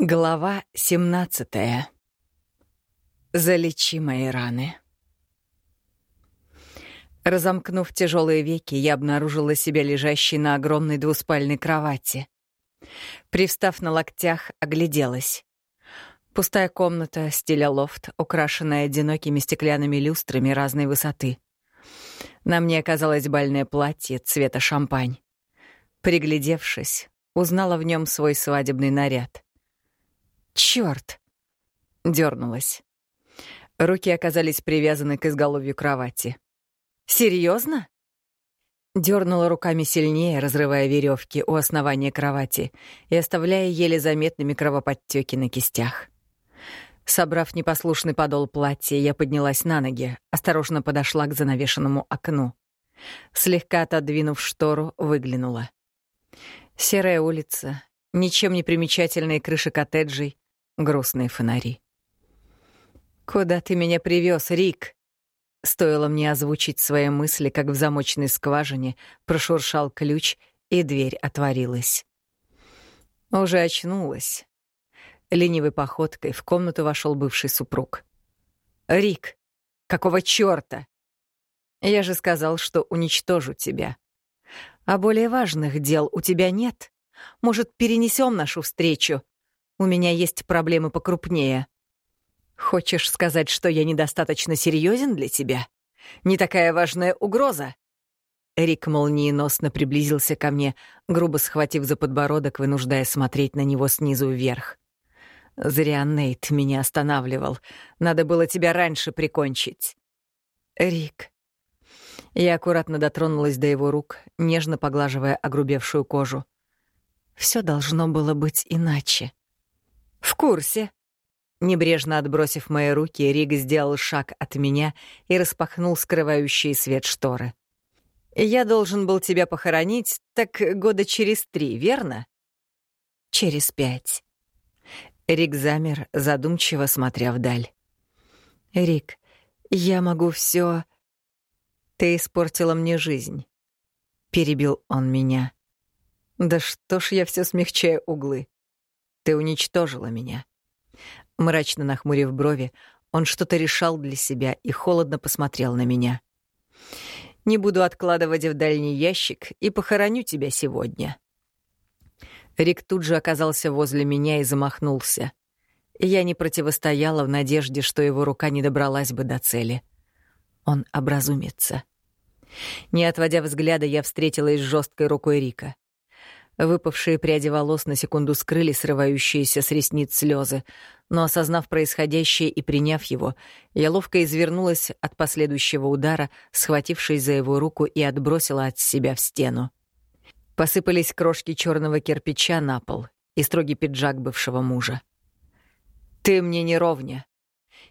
Глава 17. Залечи мои раны. Разомкнув тяжелые веки, я обнаружила себя лежащей на огромной двуспальной кровати. Привстав на локтях, огляделась. Пустая комната, стиля лофт, украшенная одинокими стеклянными люстрами разной высоты. На мне оказалось бальное платье цвета шампань. Приглядевшись, узнала в нем свой свадебный наряд. Черт! Дернулась. Руки оказались привязаны к изголовью кровати. Серьезно? Дернула руками сильнее, разрывая веревки у основания кровати и оставляя еле заметными кровоподтеки на кистях. Собрав непослушный подол платья, я поднялась на ноги, осторожно подошла к занавешенному окну. Слегка отодвинув штору, выглянула. Серая улица, ничем не примечательные крыши коттеджей, грустные фонари. «Куда ты меня привез, Рик?» Стоило мне озвучить свои мысли, как в замочной скважине прошуршал ключ, и дверь отворилась. Уже очнулась. Ленивой походкой в комнату вошел бывший супруг. «Рик, какого чёрта? Я же сказал, что уничтожу тебя. А более важных дел у тебя нет. Может, перенесем нашу встречу? У меня есть проблемы покрупнее. Хочешь сказать, что я недостаточно серьезен для тебя? Не такая важная угроза?» Рик молниеносно приблизился ко мне, грубо схватив за подбородок, вынуждая смотреть на него снизу вверх. «Зря Нейт меня останавливал. Надо было тебя раньше прикончить». «Рик». Я аккуратно дотронулась до его рук, нежно поглаживая огрубевшую кожу. Все должно было быть иначе. «В курсе». Небрежно отбросив мои руки, Риг сделал шаг от меня и распахнул скрывающие свет шторы. «Я должен был тебя похоронить так года через три, верно?» «Через пять». Рик замер, задумчиво смотря вдаль. «Рик, я могу все. «Ты испортила мне жизнь», — перебил он меня. «Да что ж я все смягчаю углы? Ты уничтожила меня. Мрачно нахмурив брови, он что-то решал для себя и холодно посмотрел на меня. Не буду откладывать в дальний ящик и похороню тебя сегодня. Рик тут же оказался возле меня и замахнулся. Я не противостояла в надежде, что его рука не добралась бы до цели. Он образумится. Не отводя взгляда, я встретилась с жесткой рукой Рика. Выпавшие пряди волос на секунду скрыли срывающиеся с ресниц слезы, но, осознав происходящее и приняв его, я ловко извернулась от последующего удара, схватившись за его руку и отбросила от себя в стену. Посыпались крошки черного кирпича на пол и строгий пиджак бывшего мужа. «Ты мне не ровня.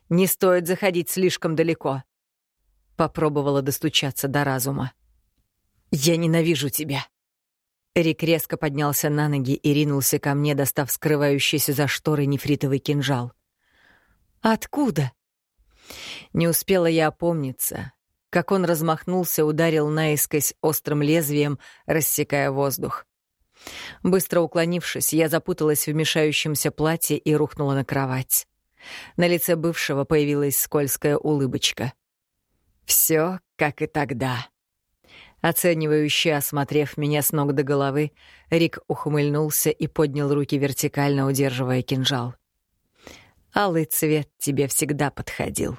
Не стоит заходить слишком далеко», — попробовала достучаться до разума. «Я ненавижу тебя», Рик резко поднялся на ноги и ринулся ко мне, достав скрывающийся за шторой нефритовый кинжал. «Откуда?» Не успела я опомниться, как он размахнулся, ударил наискось острым лезвием, рассекая воздух. Быстро уклонившись, я запуталась в мешающемся платье и рухнула на кровать. На лице бывшего появилась скользкая улыбочка. Все как и тогда. Оценивающе осмотрев меня с ног до головы, Рик ухмыльнулся и поднял руки вертикально, удерживая кинжал. «Алый цвет тебе всегда подходил».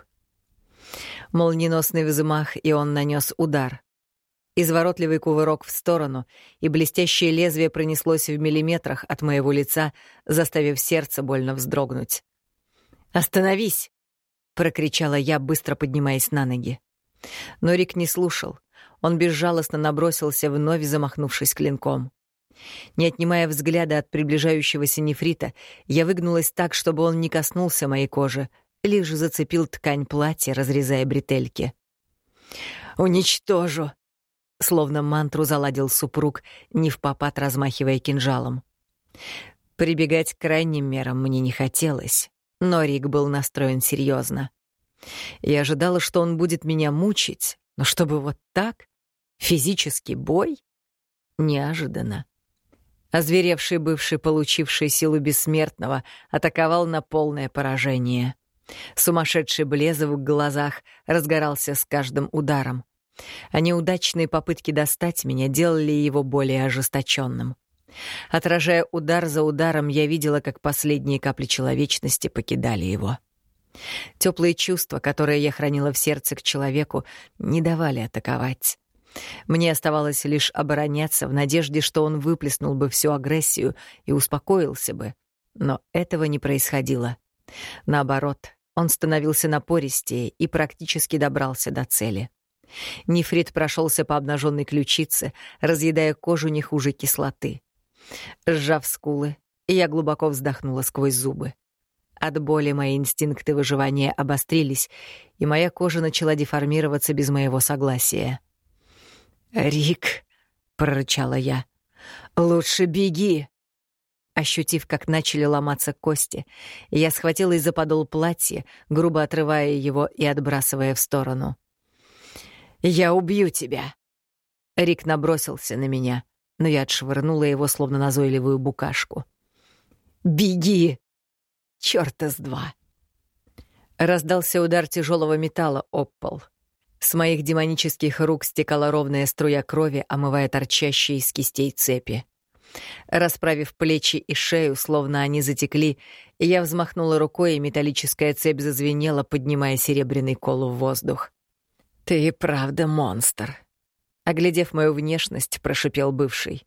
Молниеносный взмах, и он нанес удар. Изворотливый кувырок в сторону, и блестящее лезвие пронеслось в миллиметрах от моего лица, заставив сердце больно вздрогнуть. «Остановись!» — прокричала я, быстро поднимаясь на ноги. Но Рик не слушал. Он безжалостно набросился, вновь замахнувшись клинком. Не отнимая взгляда от приближающегося нефрита, я выгнулась так, чтобы он не коснулся моей кожи, лишь зацепил ткань платья, разрезая бретельки. «Уничтожу!» — словно мантру заладил супруг, не в попад размахивая кинжалом. Прибегать к крайним мерам мне не хотелось, но Рик был настроен серьезно. Я ожидала, что он будет меня мучить, но чтобы вот так, Физический бой? Неожиданно. Озверевший бывший, получивший силу бессмертного, атаковал на полное поражение. Сумасшедший блезов в глазах разгорался с каждым ударом. А неудачные попытки достать меня делали его более ожесточенным. Отражая удар за ударом, я видела, как последние капли человечности покидали его. Теплые чувства, которые я хранила в сердце к человеку, не давали атаковать. Мне оставалось лишь обороняться в надежде, что он выплеснул бы всю агрессию и успокоился бы. Но этого не происходило. Наоборот, он становился напористее и практически добрался до цели. Нефрит прошелся по обнаженной ключице, разъедая кожу не хуже кислоты. Сжав скулы, я глубоко вздохнула сквозь зубы. От боли мои инстинкты выживания обострились, и моя кожа начала деформироваться без моего согласия. «Рик», — прорычала я, — «лучше беги». Ощутив, как начали ломаться кости, я схватилась за подол платья, грубо отрывая его и отбрасывая в сторону. «Я убью тебя!» Рик набросился на меня, но я отшвырнула его, словно назойливую букашку. «Беги!» Чёрта с два!» Раздался удар тяжелого металла об пол — с моих демонических рук стекала ровная струя крови, омывая торчащие из кистей цепи. Расправив плечи и шею, словно они затекли, я взмахнула рукой, и металлическая цепь зазвенела, поднимая серебряный кол в воздух. «Ты и правда монстр», — оглядев мою внешность, прошипел бывший.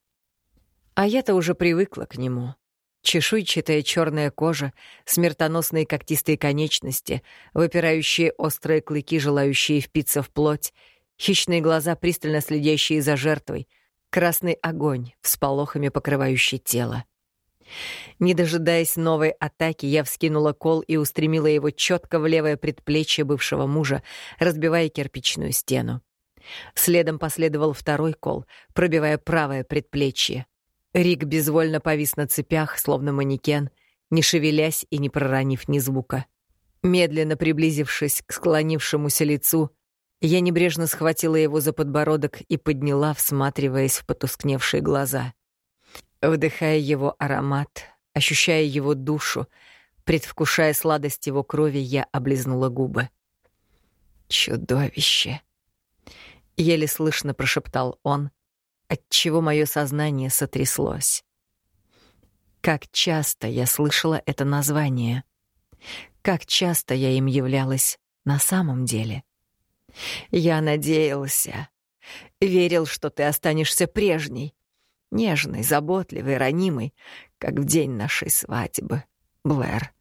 А я-то уже привыкла к нему. Чешуйчатая черная кожа, смертоносные когтистые конечности, выпирающие острые клыки, желающие впиться в плоть, хищные глаза, пристально следящие за жертвой, красный огонь, всполохами покрывающий тело. Не дожидаясь новой атаки, я вскинула кол и устремила его четко в левое предплечье бывшего мужа, разбивая кирпичную стену. Следом последовал второй кол, пробивая правое предплечье. Рик безвольно повис на цепях, словно манекен, не шевелясь и не проронив ни звука. Медленно приблизившись к склонившемуся лицу, я небрежно схватила его за подбородок и подняла, всматриваясь в потускневшие глаза. Вдыхая его аромат, ощущая его душу, предвкушая сладость его крови, я облизнула губы. «Чудовище!» — еле слышно прошептал он, отчего мое сознание сотряслось. Как часто я слышала это название. Как часто я им являлась на самом деле. Я надеялся, верил, что ты останешься прежней, нежной, заботливой, ранимой, как в день нашей свадьбы, Блэр.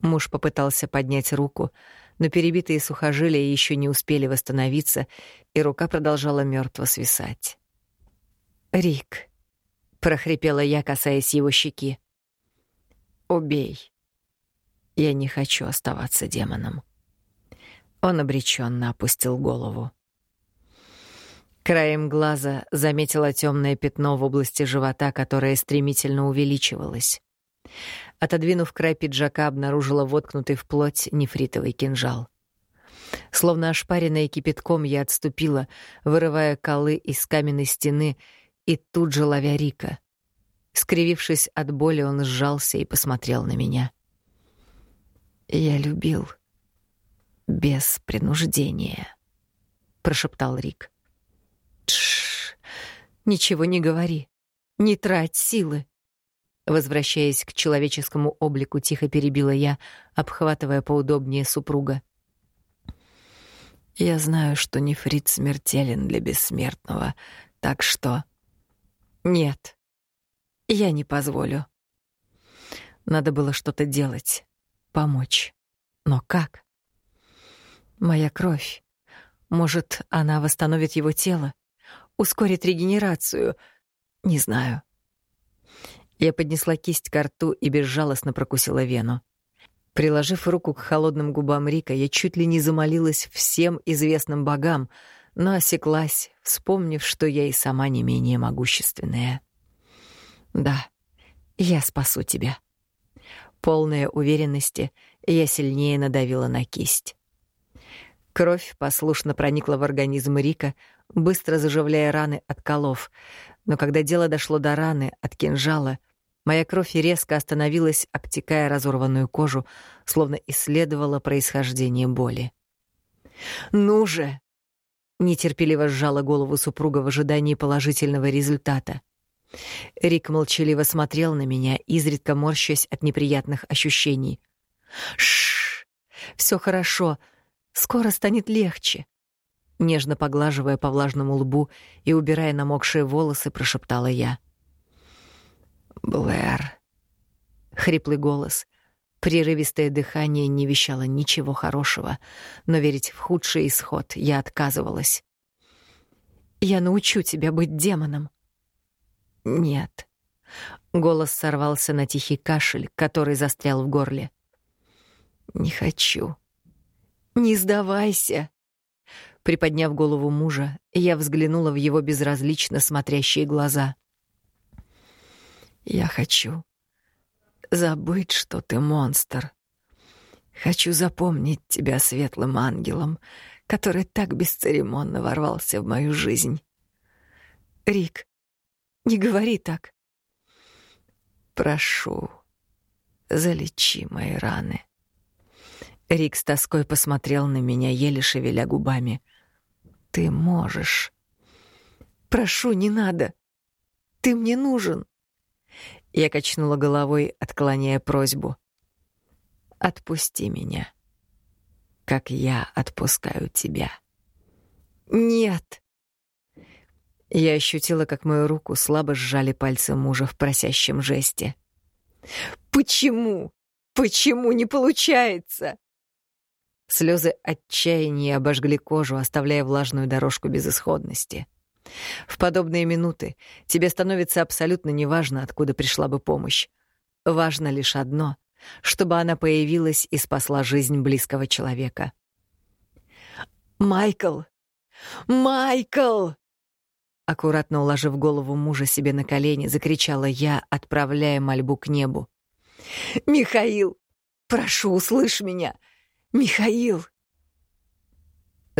Муж попытался поднять руку, но перебитые сухожилия еще не успели восстановиться, и рука продолжала мертво свисать. «Рик», — прохрипела я, касаясь его щеки, — «убей. Я не хочу оставаться демоном». Он обреченно опустил голову. Краем глаза заметила темное пятно в области живота, которое стремительно увеличивалось. Отодвинув край пиджака, обнаружила воткнутый в плоть нефритовый кинжал. Словно ошпаренная кипятком, я отступила, вырывая колы из каменной стены и тут же ловя Рика. Скривившись от боли, он сжался и посмотрел на меня. «Я любил без принуждения», — прошептал Рик. «Тш, ничего не говори, не трать силы», Возвращаясь к человеческому облику, тихо перебила я, обхватывая поудобнее супруга. «Я знаю, что нефрит смертелен для бессмертного, так что...» «Нет, я не позволю». Надо было что-то делать, помочь. Но как? Моя кровь. Может, она восстановит его тело, ускорит регенерацию. Не знаю. Я поднесла кисть к рту и безжалостно прокусила вену. Приложив руку к холодным губам Рика, я чуть ли не замолилась всем известным богам, но осеклась, вспомнив, что я и сама не менее могущественная. «Да, я спасу тебя». Полная уверенности, я сильнее надавила на кисть. Кровь послушно проникла в организм Рика, быстро заживляя раны от колов, Но когда дело дошло до раны от кинжала, моя кровь резко остановилась, обтекая разорванную кожу, словно исследовала происхождение боли. «Ну же!» — нетерпеливо сжала голову супруга в ожидании положительного результата. Рик молчаливо смотрел на меня, изредка морщась от неприятных ощущений. Шш, все хорошо, скоро станет легче. Нежно поглаживая по влажному лбу и убирая намокшие волосы, прошептала я. Блэр. Хриплый голос, прерывистое дыхание не вещало ничего хорошего, но верить в худший исход я отказывалась. Я научу тебя быть демоном. Нет. Голос сорвался на тихий кашель, который застрял в горле. Не хочу. Не сдавайся. Приподняв голову мужа, я взглянула в его безразлично смотрящие глаза. Я хочу забыть, что ты монстр. Хочу запомнить тебя светлым ангелом, который так бесцеремонно ворвался в мою жизнь. Рик, не говори так. Прошу, залечи мои раны. Рик с тоской посмотрел на меня, еле шевеля губами. Ты можешь. Прошу, не надо. Ты мне нужен. Я качнула головой, отклоняя просьбу. Отпусти меня, как я отпускаю тебя. Нет. Я ощутила, как мою руку слабо сжали пальцы мужа в просящем жесте. Почему? Почему не получается? Слезы отчаяния обожгли кожу, оставляя влажную дорожку безысходности. В подобные минуты тебе становится абсолютно неважно, откуда пришла бы помощь. Важно лишь одно — чтобы она появилась и спасла жизнь близкого человека. «Майкл! Майкл!» Аккуратно уложив голову мужа себе на колени, закричала я, отправляя мольбу к небу. «Михаил, прошу, услышь меня! Михаил!»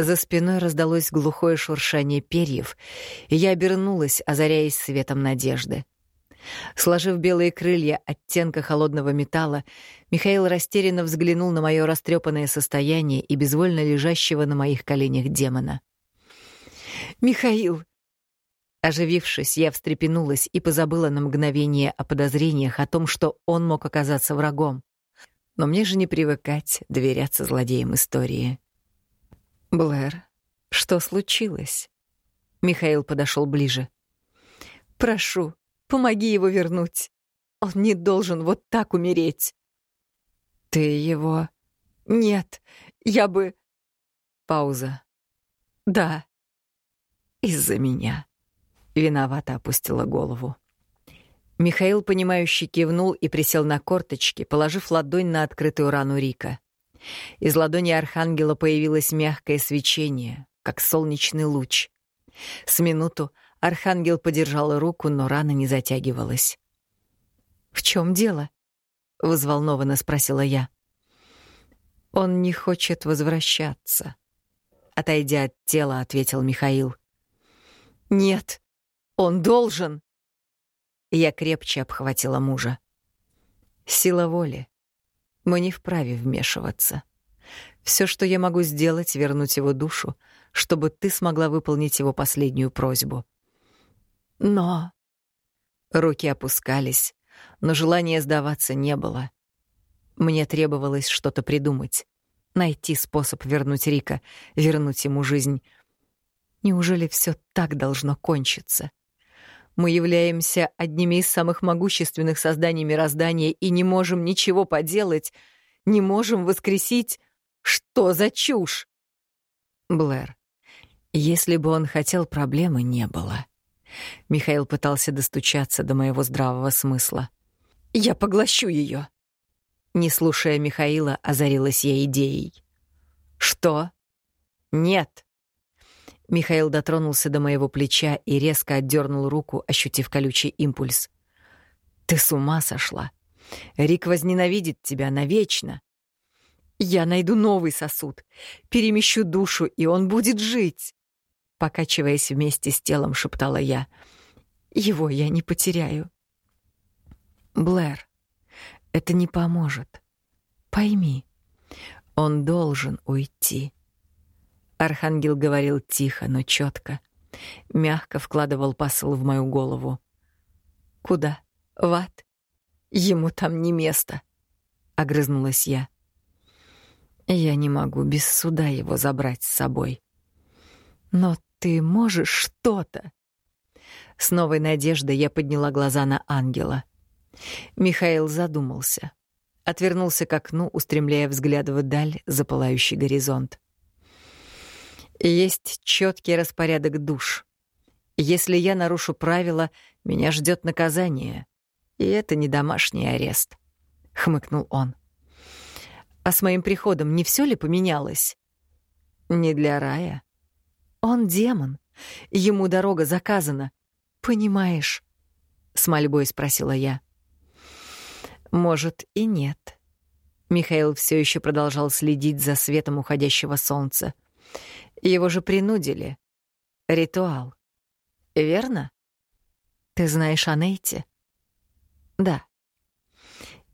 За спиной раздалось глухое шуршание перьев, и я обернулась, озаряясь светом надежды. Сложив белые крылья оттенка холодного металла, Михаил растерянно взглянул на мое растрепанное состояние и безвольно лежащего на моих коленях демона. «Михаил!» Оживившись, я встрепенулась и позабыла на мгновение о подозрениях о том, что он мог оказаться врагом. Но мне же не привыкать доверяться злодеям истории. Блэр, что случилось? Михаил подошел ближе. Прошу, помоги его вернуть. Он не должен вот так умереть. Ты его... Нет, я бы... Пауза. Да. Из-за меня. Виновато опустила голову. Михаил, понимающе кивнул и присел на корточки, положив ладонь на открытую рану Рика. Из ладони архангела появилось мягкое свечение, как солнечный луч. С минуту архангел подержал руку, но рана не затягивалась. «В чем дело?» — взволнованно спросила я. «Он не хочет возвращаться», — отойдя от тела, ответил Михаил. «Нет, он должен!» Я крепче обхватила мужа. Сила воли. Мы не вправе вмешиваться. Все, что я могу сделать, вернуть его душу, чтобы ты смогла выполнить его последнюю просьбу. Но... Руки опускались, но желания сдаваться не было. Мне требовалось что-то придумать, найти способ вернуть Рика, вернуть ему жизнь. Неужели все так должно кончиться? Мы являемся одними из самых могущественных созданий мироздания и не можем ничего поделать, не можем воскресить. Что за чушь? Блэр, если бы он хотел, проблемы не было. Михаил пытался достучаться до моего здравого смысла. Я поглощу ее. Не слушая Михаила, озарилась я идеей. Что? Нет. Михаил дотронулся до моего плеча и резко отдернул руку, ощутив колючий импульс. «Ты с ума сошла! Рик возненавидит тебя навечно!» «Я найду новый сосуд, перемещу душу, и он будет жить!» Покачиваясь вместе с телом, шептала я. Его я не потеряю. Блэр, это не поможет. Пойми, он должен уйти. Архангел говорил тихо, но четко, мягко вкладывал посыл в мою голову. Куда? В ад? Ему там не место, огрызнулась я. Я не могу без суда его забрать с собой. Но ты можешь что-то. С новой надеждой я подняла глаза на ангела. Михаил задумался. Отвернулся к окну, устремляя взгляд вдаль за пылающий горизонт. Есть четкий распорядок душ. Если я нарушу правила, меня ждет наказание. И это не домашний арест, — хмыкнул он. А с моим приходом не все ли поменялось? Не для рая. Он демон. Ему дорога заказана. Понимаешь? С мольбой спросила я. Может, и нет. Михаил все еще продолжал следить за светом уходящего солнца. Его же принудили. Ритуал. Верно? Ты знаешь о Нейте? Да.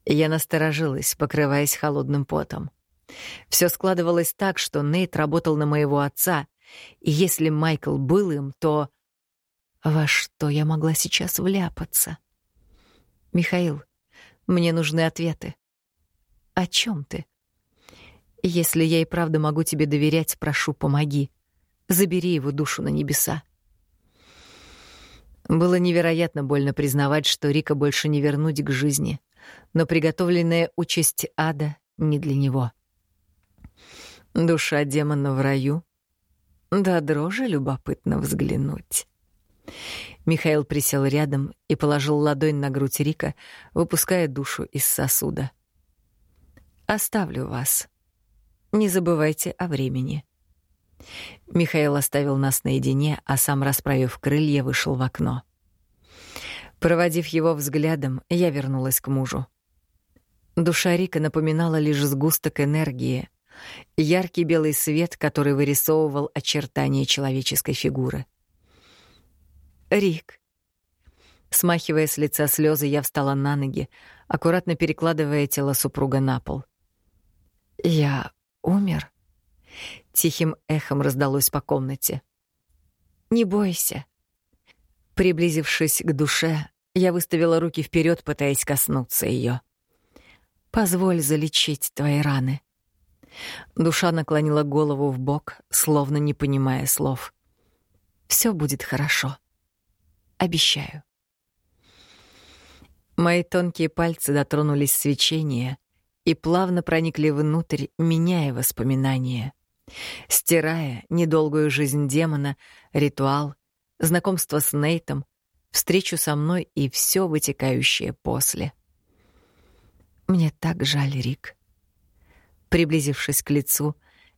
Я насторожилась, покрываясь холодным потом. Все складывалось так, что Нейт работал на моего отца, и если Майкл был им, то... Во что я могла сейчас вляпаться? Михаил, мне нужны ответы. О чем ты? Если я и правда могу тебе доверять, прошу, помоги. Забери его душу на небеса. Было невероятно больно признавать, что Рика больше не вернуть к жизни — но приготовленная участь ада не для него. Душа демона в раю? Да дрожи любопытно взглянуть. Михаил присел рядом и положил ладонь на грудь Рика, выпуская душу из сосуда. «Оставлю вас. Не забывайте о времени». Михаил оставил нас наедине, а сам, расправив крылья, вышел в окно. Проводив его взглядом, я вернулась к мужу. Душа Рика напоминала лишь сгусток энергии, яркий белый свет, который вырисовывал очертания человеческой фигуры. «Рик». Смахивая с лица слезы, я встала на ноги, аккуратно перекладывая тело супруга на пол. «Я умер?» Тихим эхом раздалось по комнате. «Не бойся». Приблизившись к душе, я выставила руки вперед, пытаясь коснуться ее. «Позволь залечить твои раны». Душа наклонила голову в бок, словно не понимая слов. Все будет хорошо. Обещаю». Мои тонкие пальцы дотронулись свечения и плавно проникли внутрь, меняя воспоминания, стирая недолгую жизнь демона, ритуал, знакомство с Нейтом, встречу со мной и все вытекающее после. Мне так жаль, Рик. Приблизившись к лицу,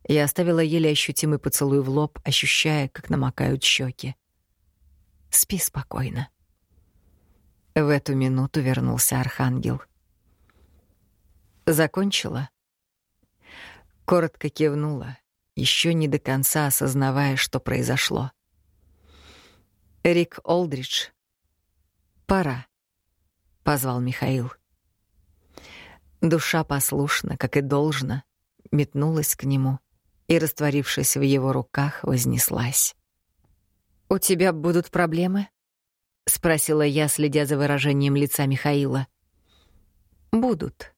я оставила еле ощутимый поцелуй в лоб, ощущая, как намокают щеки. Спи спокойно. В эту минуту вернулся архангел. Закончила. Коротко кивнула, еще не до конца осознавая, что произошло. Рик Олдридж «Пора», — позвал Михаил. Душа послушно, как и должно, метнулась к нему и, растворившись в его руках, вознеслась. «У тебя будут проблемы?» — спросила я, следя за выражением лица Михаила. «Будут».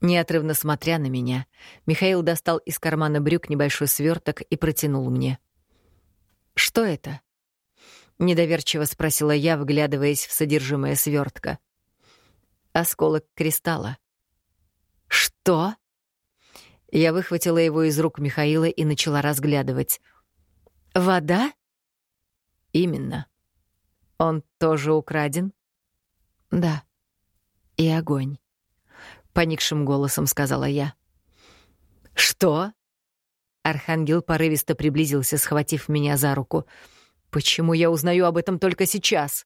Неотрывно смотря на меня, Михаил достал из кармана брюк небольшой сверток и протянул мне. «Что это?» — недоверчиво спросила я, вглядываясь в содержимое свертка. «Осколок кристалла». «Что?» Я выхватила его из рук Михаила и начала разглядывать. «Вода?» «Именно. Он тоже украден?» «Да. И огонь», — поникшим голосом сказала я. «Что?» Архангел порывисто приблизился, схватив меня за руку — Почему я узнаю об этом только сейчас?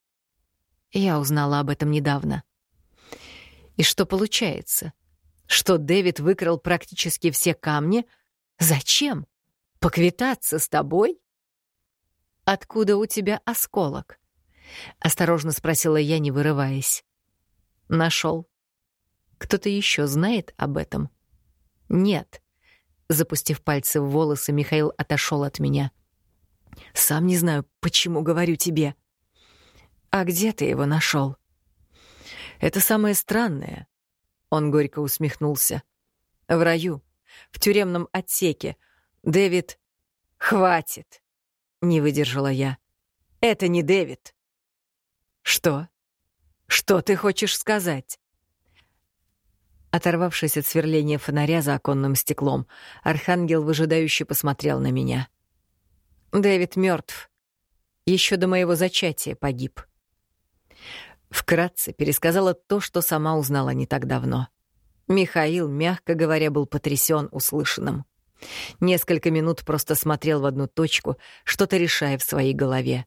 Я узнала об этом недавно. И что получается? Что Дэвид выкрал практически все камни? Зачем? Поквитаться с тобой? Откуда у тебя осколок? — осторожно спросила я, не вырываясь. Нашел. Кто-то еще знает об этом? Нет. Запустив пальцы в волосы, Михаил отошел от меня. Сам не знаю, почему говорю тебе. А где ты его нашел? Это самое странное. Он горько усмехнулся. В раю, в тюремном отсеке. Дэвид... Хватит. Не выдержала я. Это не Дэвид. Что? Что ты хочешь сказать? Оторвавшись от сверления фонаря за оконным стеклом, архангел выжидающе посмотрел на меня. Дэвид мертв. Еще до моего зачатия погиб. Вкратце пересказала то, что сама узнала не так давно. Михаил, мягко говоря, был потрясен услышанным. Несколько минут просто смотрел в одну точку, что-то решая в своей голове.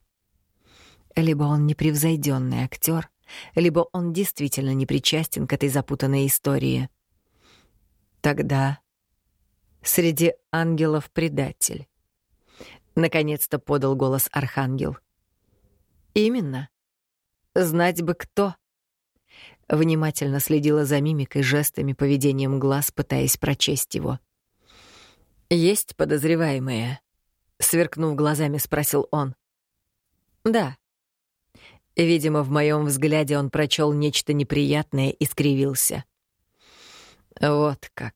Либо он непревзойденный актер, либо он действительно не причастен к этой запутанной истории. Тогда среди ангелов предатель. Наконец-то подал голос архангел. Именно. Знать бы кто. Внимательно следила за мимикой, жестами, поведением глаз, пытаясь прочесть его. Есть подозреваемые, сверкнув глазами, спросил он. Да. Видимо, в моем взгляде он прочел нечто неприятное и скривился. Вот как.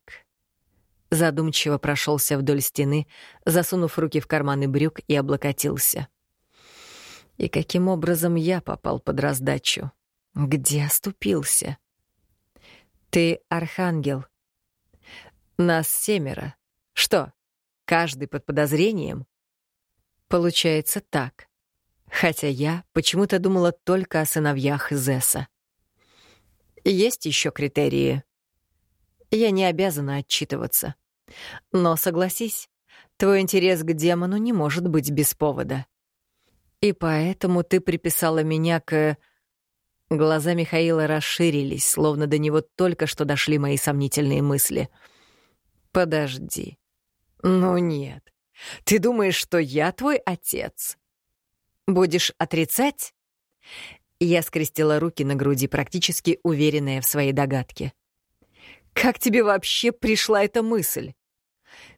Задумчиво прошелся вдоль стены, засунув руки в карманы брюк и облокотился. И каким образом я попал под раздачу? Где оступился? Ты архангел. Нас семеро. Что, каждый под подозрением? Получается так хотя я почему-то думала только о сыновьях Зесса. Есть еще критерии. Я не обязана отчитываться. Но согласись, твой интерес к демону не может быть без повода. И поэтому ты приписала меня к... Глаза Михаила расширились, словно до него только что дошли мои сомнительные мысли. Подожди. Ну нет. Ты думаешь, что я твой отец? Будешь отрицать? Я скрестила руки на груди, практически уверенная в своей догадке. Как тебе вообще пришла эта мысль?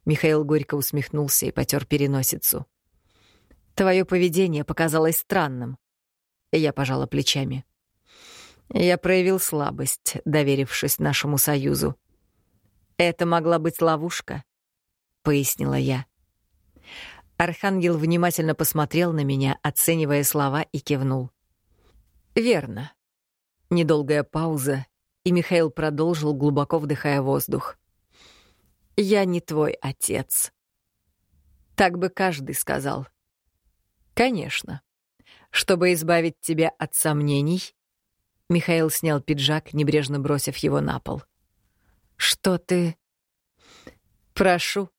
Михаил горько усмехнулся и потер переносицу. Твое поведение показалось странным. Я пожала плечами. Я проявил слабость, доверившись нашему союзу. Это могла быть ловушка, пояснила я. Архангел внимательно посмотрел на меня, оценивая слова, и кивнул. «Верно». Недолгая пауза, и Михаил продолжил, глубоко вдыхая воздух. «Я не твой отец». Так бы каждый сказал. «Конечно. Чтобы избавить тебя от сомнений...» Михаил снял пиджак, небрежно бросив его на пол. «Что ты...» «Прошу»,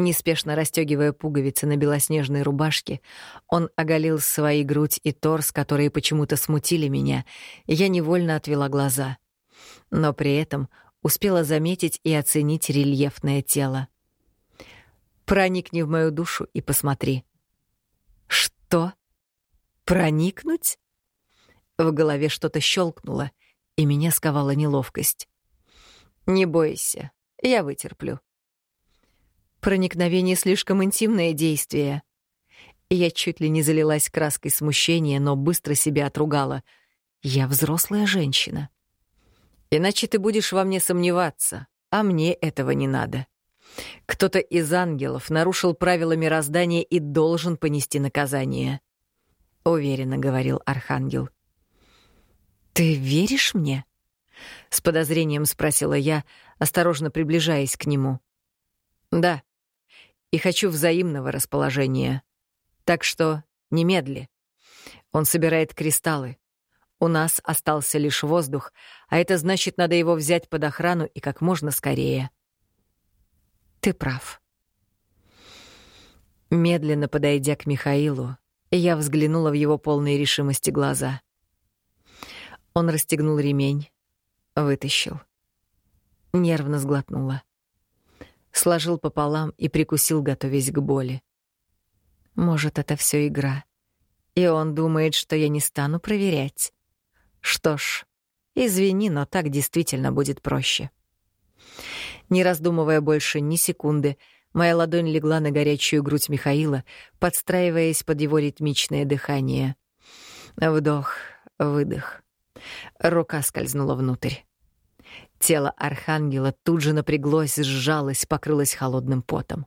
Неспешно расстегивая пуговицы на белоснежной рубашке, он оголил свои грудь и торс, которые почему-то смутили меня, я невольно отвела глаза. Но при этом успела заметить и оценить рельефное тело. «Проникни в мою душу и посмотри». «Что? Проникнуть?» В голове что-то щелкнуло, и меня сковала неловкость. «Не бойся, я вытерплю», Проникновение — слишком интимное действие. Я чуть ли не залилась краской смущения, но быстро себя отругала. Я взрослая женщина. Иначе ты будешь во мне сомневаться, а мне этого не надо. Кто-то из ангелов нарушил правила мироздания и должен понести наказание. Уверенно говорил Архангел. «Ты веришь мне?» — с подозрением спросила я, осторожно приближаясь к нему. «Да», и хочу взаимного расположения. Так что немедли. Он собирает кристаллы. У нас остался лишь воздух, а это значит, надо его взять под охрану и как можно скорее. Ты прав. Медленно подойдя к Михаилу, я взглянула в его полные решимости глаза. Он расстегнул ремень, вытащил. Нервно сглотнула сложил пополам и прикусил, готовясь к боли. Может, это все игра. И он думает, что я не стану проверять. Что ж, извини, но так действительно будет проще. Не раздумывая больше ни секунды, моя ладонь легла на горячую грудь Михаила, подстраиваясь под его ритмичное дыхание. Вдох, выдох. Рука скользнула внутрь. Тело архангела тут же напряглось, сжалось, покрылось холодным потом.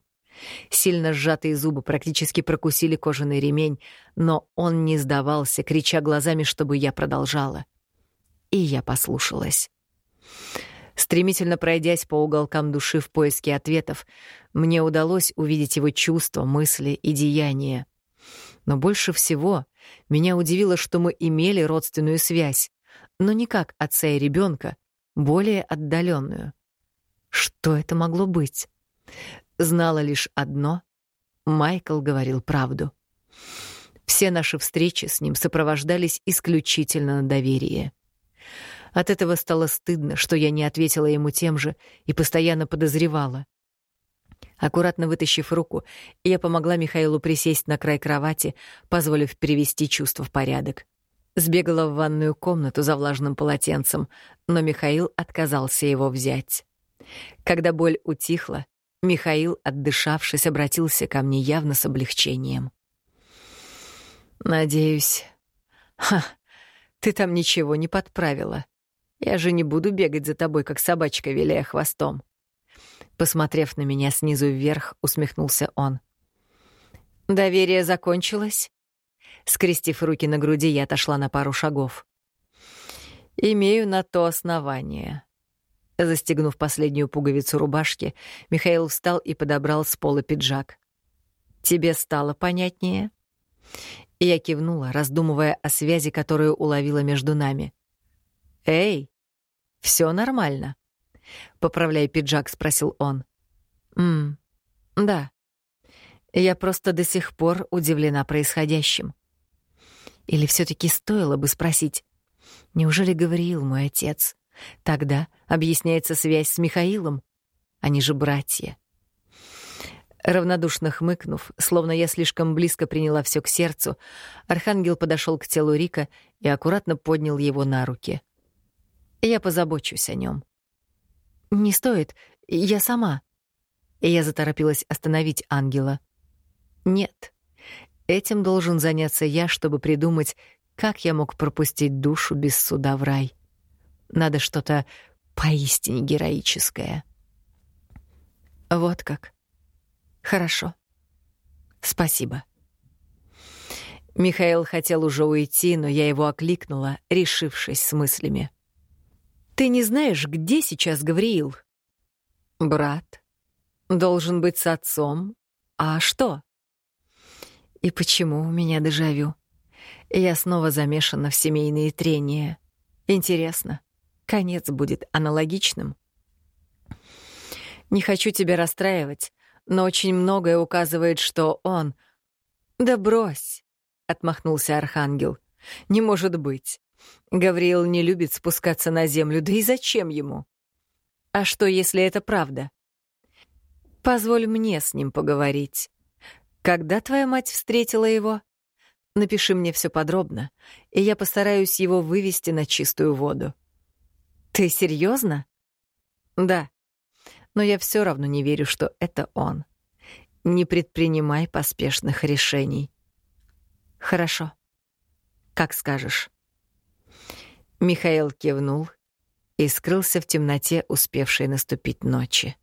Сильно сжатые зубы практически прокусили кожаный ремень, но он не сдавался, крича глазами, чтобы я продолжала. И я послушалась. Стремительно пройдясь по уголкам души в поиске ответов, мне удалось увидеть его чувства, мысли и деяния. Но больше всего меня удивило, что мы имели родственную связь, но не как отца и ребенка, более отдаленную. Что это могло быть? Знала лишь одно — Майкл говорил правду. Все наши встречи с ним сопровождались исключительно на доверие. От этого стало стыдно, что я не ответила ему тем же и постоянно подозревала. Аккуратно вытащив руку, я помогла Михаилу присесть на край кровати, позволив привести чувство в порядок. Сбегала в ванную комнату за влажным полотенцем, но Михаил отказался его взять. Когда боль утихла, Михаил, отдышавшись, обратился ко мне явно с облегчением. «Надеюсь...» «Ха, ты там ничего не подправила. Я же не буду бегать за тобой, как собачка, виляя хвостом». Посмотрев на меня снизу вверх, усмехнулся он. «Доверие закончилось?» Скрестив руки на груди, я отошла на пару шагов. «Имею на то основание». Застегнув последнюю пуговицу рубашки, Михаил встал и подобрал с пола пиджак. «Тебе стало понятнее?» Я кивнула, раздумывая о связи, которую уловила между нами. «Эй, все нормально?» Поправляя пиджак, спросил он. «Ммм, да. Я просто до сих пор удивлена происходящим. Или все таки стоило бы спросить, неужели говорил мой отец? Тогда объясняется связь с Михаилом. Они же братья. Равнодушно хмыкнув, словно я слишком близко приняла все к сердцу, архангел подошел к телу Рика и аккуратно поднял его на руки. Я позабочусь о нем. Не стоит, я сама. И я заторопилась остановить ангела. Нет. Этим должен заняться я, чтобы придумать, как я мог пропустить душу без суда в рай. Надо что-то поистине героическое. Вот как. Хорошо. Спасибо. Михаил хотел уже уйти, но я его окликнула, решившись с мыслями. «Ты не знаешь, где сейчас Гавриил?» «Брат. Должен быть с отцом. А что?» И почему у меня дежавю? Я снова замешана в семейные трения. Интересно, конец будет аналогичным? Не хочу тебя расстраивать, но очень многое указывает, что он... «Да брось!» — отмахнулся Архангел. «Не может быть. Гавриил не любит спускаться на землю, да и зачем ему? А что, если это правда? Позволь мне с ним поговорить. Когда твоя мать встретила его? Напиши мне все подробно, и я постараюсь его вывести на чистую воду. Ты серьезно? Да. Но я все равно не верю, что это он. Не предпринимай поспешных решений. Хорошо. Как скажешь. Михаил кивнул и скрылся в темноте, успевшей наступить ночи.